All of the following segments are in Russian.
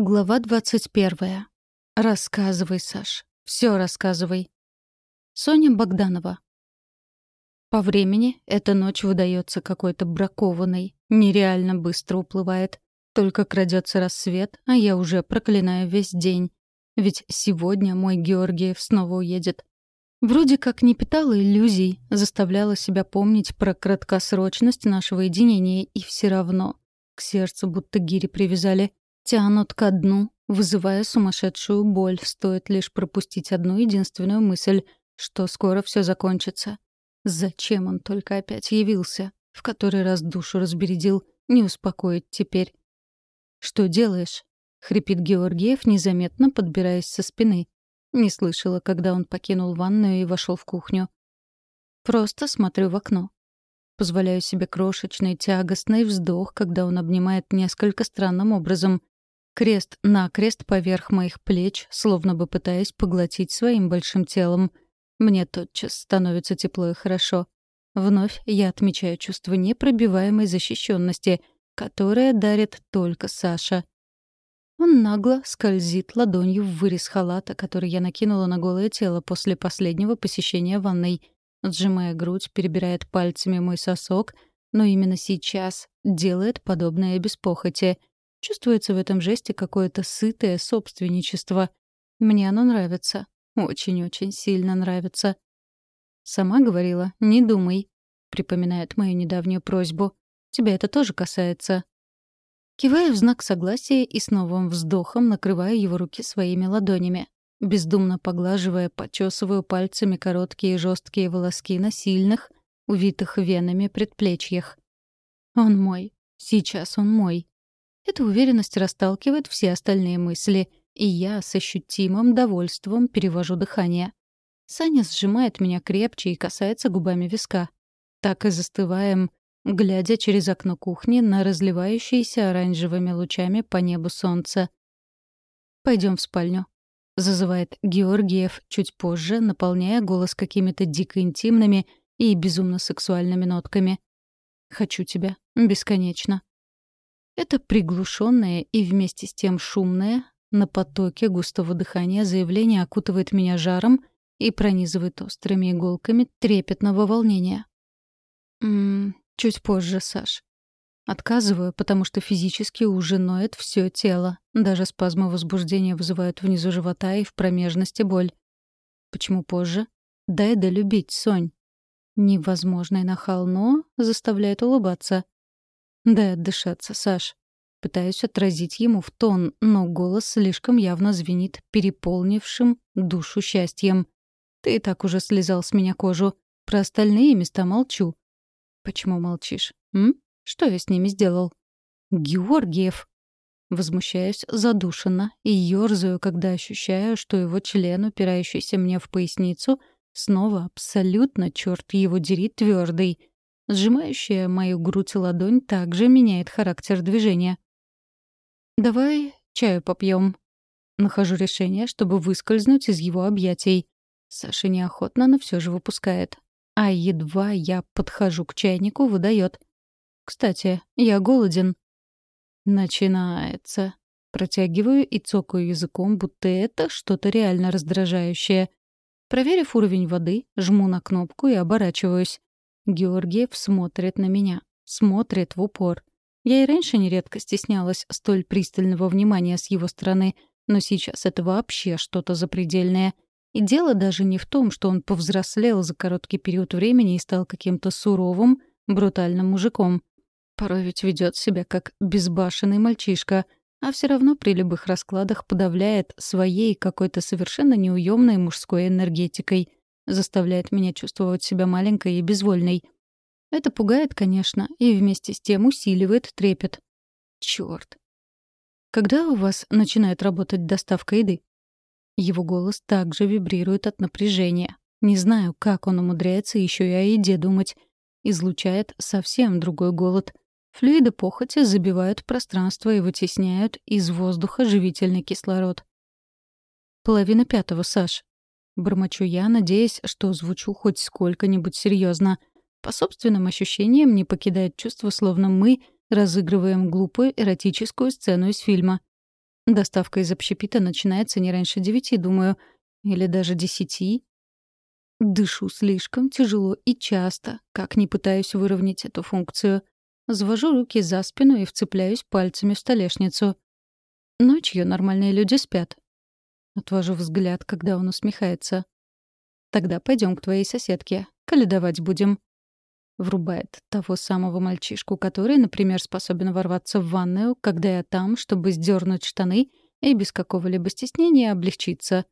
Глава двадцать первая. Рассказывай, Саш. Все рассказывай. Соня Богданова. По времени эта ночь выдается какой-то бракованной, нереально быстро уплывает. Только крадется рассвет, а я уже проклинаю весь день. Ведь сегодня мой Георгиев снова уедет. Вроде как не питала иллюзий, заставляла себя помнить про краткосрочность нашего единения, и все равно к сердцу будто гири привязали — тянут ко дну, вызывая сумасшедшую боль, стоит лишь пропустить одну единственную мысль, что скоро все закончится. Зачем он только опять явился? В который раз душу разбередил, не успокоить теперь. «Что делаешь?» — хрипит Георгиев, незаметно подбираясь со спины. Не слышала, когда он покинул ванную и вошел в кухню. Просто смотрю в окно. Позволяю себе крошечный тягостный вздох, когда он обнимает несколько странным образом, крест-накрест поверх моих плеч, словно бы пытаясь поглотить своим большим телом. Мне тотчас становится тепло и хорошо. Вновь я отмечаю чувство непробиваемой защищенности, которое дарит только Саша. Он нагло скользит ладонью в вырез халата, который я накинула на голое тело после последнего посещения ванной. Сжимая грудь, перебирает пальцами мой сосок, но именно сейчас делает подобное без похоти — Чувствуется в этом жесте какое-то сытое собственничество. Мне оно нравится. Очень-очень сильно нравится. «Сама говорила, не думай», — припоминает мою недавнюю просьбу. «Тебя это тоже касается». Киваю в знак согласия и с новым вздохом накрываю его руки своими ладонями. Бездумно поглаживая, почесываю пальцами короткие жесткие волоски на сильных, увитых венами предплечьях. Он мой. Сейчас он мой. Эта уверенность расталкивает все остальные мысли, и я с ощутимым довольством перевожу дыхание. Саня сжимает меня крепче и касается губами виска. Так и застываем, глядя через окно кухни на разливающиеся оранжевыми лучами по небу солнце. Пойдем в спальню», — зазывает Георгиев чуть позже, наполняя голос какими-то дико интимными и безумно сексуальными нотками. «Хочу тебя. Бесконечно». Это приглушенное и вместе с тем шумное, на потоке густого дыхания заявление окутывает меня жаром и пронизывает острыми иголками трепетного волнения. «Ммм, чуть позже, Саш». Отказываю, потому что физически уже ноет все тело. Даже спазмы возбуждения вызывают внизу живота и в промежности боль. Почему позже? Дай долюбить, Сонь. Невозможный нахал, но заставляет улыбаться. Дай отдышаться, Саш. Пытаюсь отразить ему в тон, но голос слишком явно звенит переполнившим душу счастьем. Ты и так уже слезал с меня кожу. Про остальные места молчу. Почему молчишь? М? Что я с ними сделал? Георгиев. Возмущаюсь задушенно и ёрзаю, когда ощущаю, что его член, упирающийся мне в поясницу, снова абсолютно, черт его дери, твердый. Сжимающая мою грудь ладонь также меняет характер движения. «Давай чаю попьем. Нахожу решение, чтобы выскользнуть из его объятий. Саша неохотно, но все же выпускает. А едва я подхожу к чайнику, выдает. «Кстати, я голоден». «Начинается». Протягиваю и цокаю языком, будто это что-то реально раздражающее. Проверив уровень воды, жму на кнопку и оборачиваюсь. Георгиев смотрит на меня. Смотрит в упор. Я и раньше нередко стеснялась столь пристального внимания с его стороны, но сейчас это вообще что-то запредельное. И дело даже не в том, что он повзрослел за короткий период времени и стал каким-то суровым, брутальным мужиком. Порой ведь ведет себя как безбашенный мальчишка, а все равно при любых раскладах подавляет своей какой-то совершенно неуемной мужской энергетикой — заставляет меня чувствовать себя маленькой и безвольной. Это пугает, конечно, и вместе с тем усиливает трепет. Чёрт. Когда у вас начинает работать доставка еды? Его голос также вибрирует от напряжения. Не знаю, как он умудряется еще и о еде думать. Излучает совсем другой голод. Флюиды похоти забивают пространство и вытесняют из воздуха живительный кислород. Половина пятого, Саш. Бормочу я, надеясь, что звучу хоть сколько-нибудь серьезно. По собственным ощущениям не покидает чувство, словно мы разыгрываем глупую эротическую сцену из фильма. Доставка из общепита начинается не раньше девяти, думаю. Или даже десяти. Дышу слишком тяжело и часто, как не пытаюсь выровнять эту функцию. Завожу руки за спину и вцепляюсь пальцами в столешницу. Ночью нормальные люди спят. Отвожу взгляд, когда он усмехается. «Тогда пойдем к твоей соседке. Каледовать будем». Врубает того самого мальчишку, который, например, способен ворваться в ванную, когда я там, чтобы сдернуть штаны и без какого-либо стеснения облегчиться.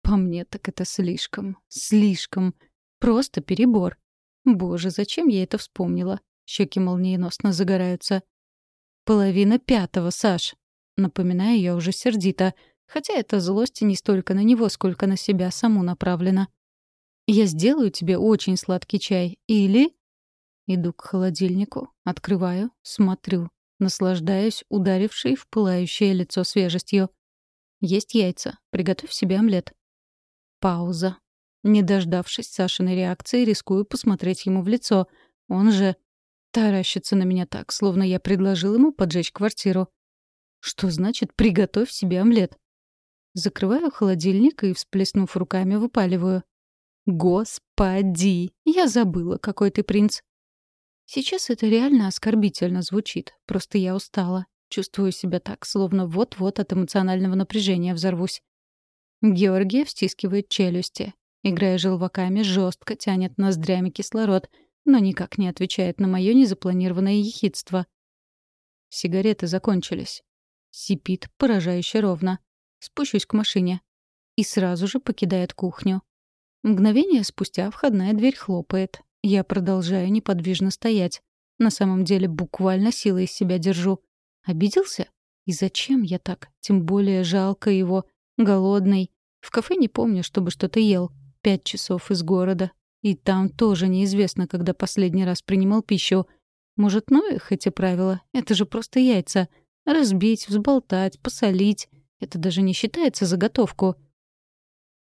По мне так это слишком, слишком. Просто перебор. Боже, зачем я это вспомнила? Щеки молниеносно загораются. «Половина пятого, Саш!» Напоминаю я уже сердито, хотя эта злость не столько на него, сколько на себя саму направлена. «Я сделаю тебе очень сладкий чай. Или...» Иду к холодильнику, открываю, смотрю, наслаждаюсь ударившей в пылающее лицо свежестью. Есть яйца. Приготовь себе омлет. Пауза. Не дождавшись Сашиной реакции, рискую посмотреть ему в лицо. Он же таращится на меня так, словно я предложил ему поджечь квартиру. Что значит «приготовь себе омлет»? Закрываю холодильник и, всплеснув руками, выпаливаю. «Господи! Я забыла, какой ты принц!» Сейчас это реально оскорбительно звучит. Просто я устала. Чувствую себя так, словно вот-вот от эмоционального напряжения взорвусь. Георгия стискивает челюсти. Играя желваками, жестко тянет ноздрями кислород, но никак не отвечает на мое незапланированное ехидство. Сигареты закончились. Сипит поражающе ровно. Спущусь к машине. И сразу же покидает кухню. Мгновение спустя входная дверь хлопает. Я продолжаю неподвижно стоять. На самом деле буквально силой из себя держу. Обиделся? И зачем я так? Тем более жалко его. Голодный. В кафе не помню, чтобы что-то ел. Пять часов из города. И там тоже неизвестно, когда последний раз принимал пищу. Может, ну их эти правила? Это же просто яйца. Разбить, взболтать, посолить. Это даже не считается заготовку.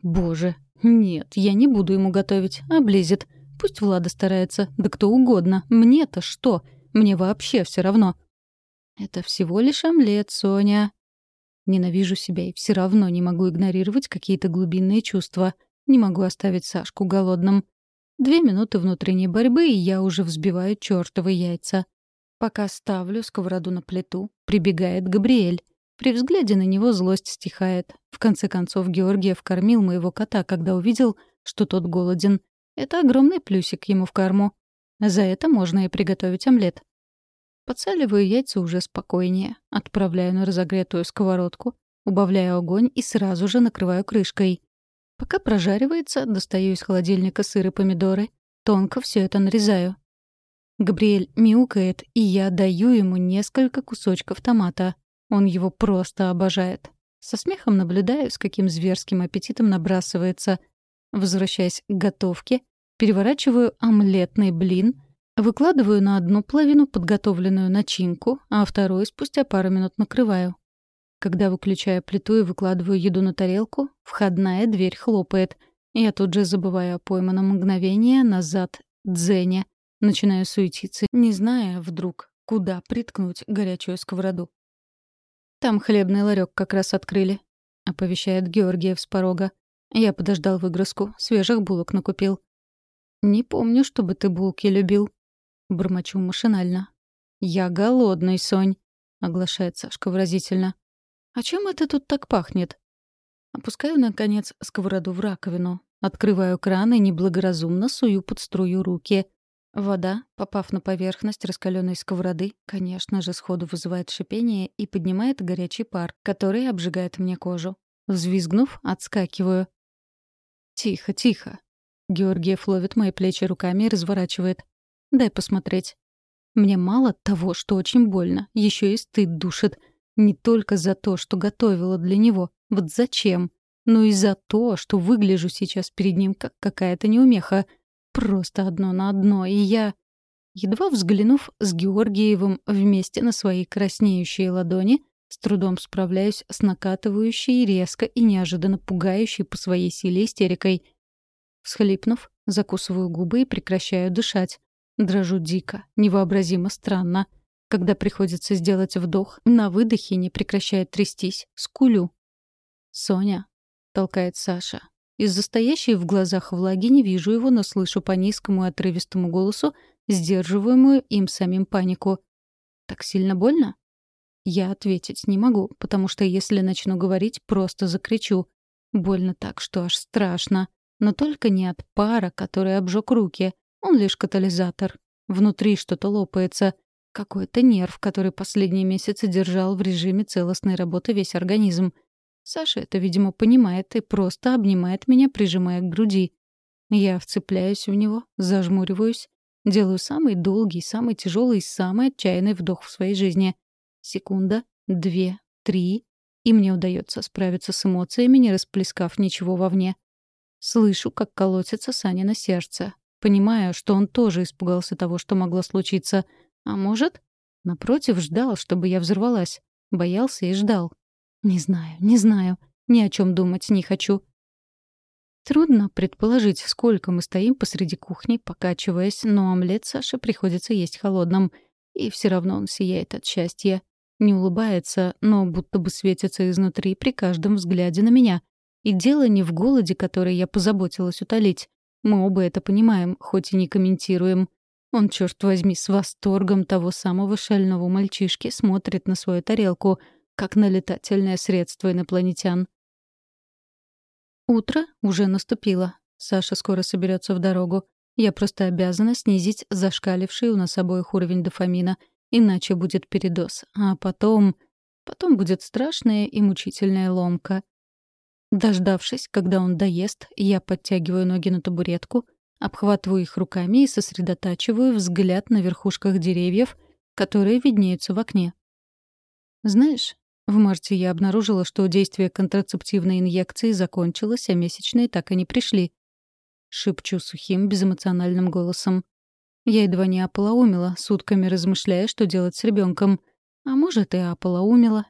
Боже, нет, я не буду ему готовить. Облезет. Пусть Влада старается. Да кто угодно. Мне-то что? Мне вообще все равно. Это всего лишь омлет, Соня. Ненавижу себя и все равно не могу игнорировать какие-то глубинные чувства. Не могу оставить Сашку голодным. Две минуты внутренней борьбы, и я уже взбиваю чёртовы яйца. Пока ставлю сковороду на плиту, прибегает Габриэль. При взгляде на него злость стихает. В конце концов, Георгиев кормил моего кота, когда увидел, что тот голоден. Это огромный плюсик ему в карму. За это можно и приготовить омлет. Подсаливаю яйца уже спокойнее, отправляю на разогретую сковородку, убавляю огонь и сразу же накрываю крышкой. Пока прожаривается, достаю из холодильника сыр и помидоры, тонко все это нарезаю. Габриэль мяукает, и я даю ему несколько кусочков томата. Он его просто обожает. Со смехом наблюдаю, с каким зверским аппетитом набрасывается. Возвращаясь к готовке, переворачиваю омлетный блин — Выкладываю на одну половину подготовленную начинку, а вторую спустя пару минут накрываю. Когда выключаю плиту и выкладываю еду на тарелку, входная дверь хлопает. Я тут же забываю о пойманном мгновение назад дзене. Начинаю суетиться, не зная вдруг, куда приткнуть горячую сковороду. «Там хлебный ларек как раз открыли», — оповещает Георгиев с порога. Я подождал выгрузку, свежих булок накупил. «Не помню, чтобы ты булки любил», Бормочу машинально. «Я голодный, Сонь», — оглашает Сашка выразительно. «А чем это тут так пахнет?» Опускаю, наконец, сковороду в раковину. Открываю кран и неблагоразумно сую под струю руки. Вода, попав на поверхность раскаленной сковороды, конечно же, сходу вызывает шипение и поднимает горячий пар, который обжигает мне кожу. Взвизгнув, отскакиваю. «Тихо, тихо!» Георгиев ловит мои плечи руками и разворачивает. Дай посмотреть. Мне мало того, что очень больно, еще и стыд душит. Не только за то, что готовила для него. Вот зачем? Но и за то, что выгляжу сейчас перед ним как какая-то неумеха. Просто одно на одно, и я... Едва взглянув с Георгиевым вместе на свои краснеющие ладони, с трудом справляюсь с накатывающей резко и неожиданно пугающей по своей силе истерикой. Всхлипнув, закусываю губы и прекращаю дышать. Дрожу дико, невообразимо странно. Когда приходится сделать вдох, на выдохе не прекращает трястись, скулю. «Соня», — толкает Саша. Из-за стоящей в глазах влаги не вижу его, но слышу по низкому и отрывистому голосу сдерживаемую им самим панику. «Так сильно больно?» Я ответить не могу, потому что если начну говорить, просто закричу. Больно так, что аж страшно. Но только не от пара, который обжег руки. Он лишь катализатор. Внутри что-то лопается. Какой-то нерв, который последние месяцы держал в режиме целостной работы весь организм. Саша это, видимо, понимает и просто обнимает меня, прижимая к груди. Я вцепляюсь в него, зажмуриваюсь, делаю самый долгий, самый тяжелый и самый отчаянный вдох в своей жизни. Секунда, две, три, и мне удается справиться с эмоциями, не расплескав ничего вовне. Слышу, как колотится Саня на сердце. Понимаю, что он тоже испугался того, что могло случиться. А может, напротив, ждал, чтобы я взорвалась. Боялся и ждал. Не знаю, не знаю. Ни о чем думать не хочу. Трудно предположить, сколько мы стоим посреди кухни, покачиваясь, но омлет Саше приходится есть холодным. И все равно он сияет от счастья. Не улыбается, но будто бы светится изнутри при каждом взгляде на меня. И дело не в голоде, который я позаботилась утолить. Мы оба это понимаем, хоть и не комментируем. Он, черт возьми, с восторгом того самого шального мальчишки смотрит на свою тарелку — как на летательное средство инопланетян. Утро уже наступило. Саша скоро соберется в дорогу. Я просто обязана снизить зашкаливший у нас обоих уровень дофамина, иначе будет передоз. А потом... Потом будет страшная и мучительная ломка. Дождавшись, когда он доест, я подтягиваю ноги на табуретку, обхватываю их руками и сосредотачиваю взгляд на верхушках деревьев, которые виднеются в окне. Знаешь, в марте я обнаружила, что действие контрацептивной инъекции закончилось, а месячные так и не пришли. Шепчу сухим, безэмоциональным голосом. Я едва не ополоумила, сутками размышляя, что делать с ребенком. А может, и ополоумила.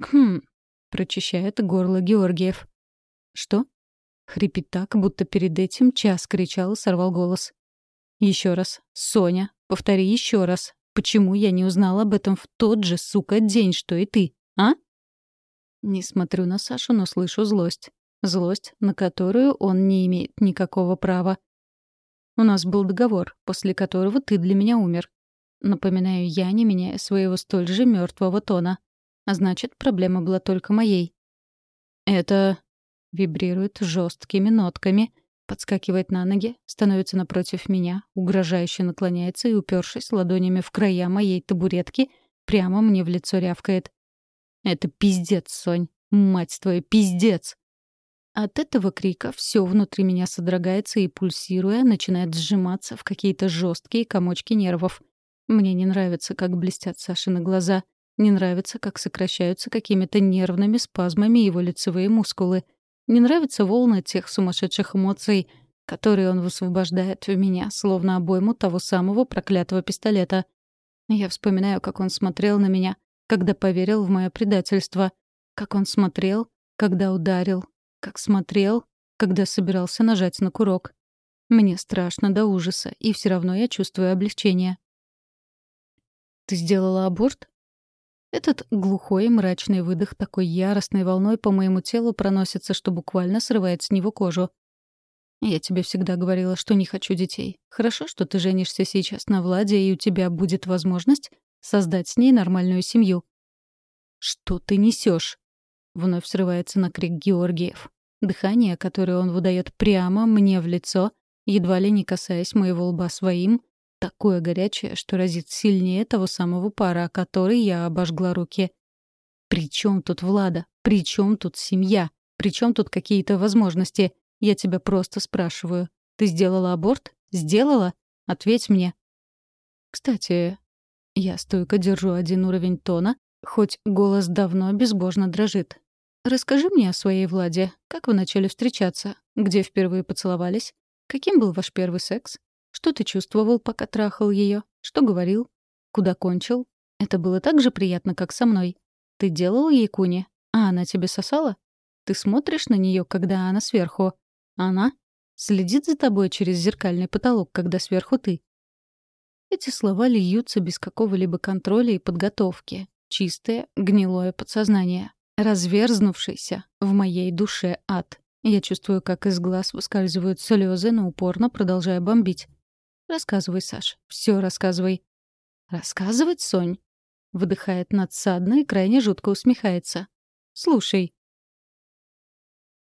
«Хм», — прочищает горло Георгиев. «Что?» — хрипит так, будто перед этим час кричал и сорвал голос. Еще раз. Соня, повтори еще раз. Почему я не узнала об этом в тот же, сука, день, что и ты, а? Не смотрю на Сашу, но слышу злость. Злость, на которую он не имеет никакого права. У нас был договор, после которого ты для меня умер. Напоминаю я, не меняя своего столь же мертвого тона. А значит, проблема была только моей. Это вибрирует жесткими нотками, подскакивает на ноги, становится напротив меня, угрожающе наклоняется и, упершись ладонями в края моей табуретки, прямо мне в лицо рявкает. «Это пиздец, Сонь! Мать твою, пиздец!» От этого крика все внутри меня содрогается и, пульсируя, начинает сжиматься в какие-то жесткие комочки нервов. Мне не нравится, как блестят Сашины глаза. Не нравится, как сокращаются какими-то нервными спазмами его лицевые мускулы — не нравятся волны тех сумасшедших эмоций, которые он высвобождает в меня, словно обойму того самого проклятого пистолета. Я вспоминаю, как он смотрел на меня, когда поверил в мое предательство, как он смотрел, когда ударил, как смотрел, когда собирался нажать на курок. Мне страшно до ужаса, и все равно я чувствую облегчение. «Ты сделала аборт?» Этот глухой и мрачный выдох такой яростной волной по моему телу проносится, что буквально срывает с него кожу. Я тебе всегда говорила, что не хочу детей. Хорошо, что ты женишься сейчас на Владе, и у тебя будет возможность создать с ней нормальную семью. Что ты несешь? Вновь срывается на крик Георгиев. Дыхание, которое он выдает прямо мне в лицо, едва ли не касаясь моего лба своим, такое горячее, что разит сильнее того самого пара, о которой я обожгла руки. «При чем тут Влада? При чем тут семья? При чем тут какие-то возможности? Я тебя просто спрашиваю. Ты сделала аборт? Сделала? Ответь мне». Кстати, я стойко держу один уровень тона, хоть голос давно безбожно дрожит. «Расскажи мне о своей Владе. Как вы начали встречаться? Где впервые поцеловались? Каким был ваш первый секс? Что ты чувствовал, пока трахал ее? Что говорил? Куда кончил? Это было так же приятно, как со мной. Ты делал ей куни, а она тебе сосала? Ты смотришь на нее, когда она сверху. Она следит за тобой через зеркальный потолок, когда сверху ты. Эти слова льются без какого-либо контроля и подготовки. Чистое, гнилое подсознание. Разверзнувшийся в моей душе ад. Я чувствую, как из глаз выскальзывают слезы, но упорно продолжаю бомбить. «Рассказывай, Саш, все рассказывай». «Рассказывать, Сонь?» Вдыхает надсадно и крайне жутко усмехается. «Слушай,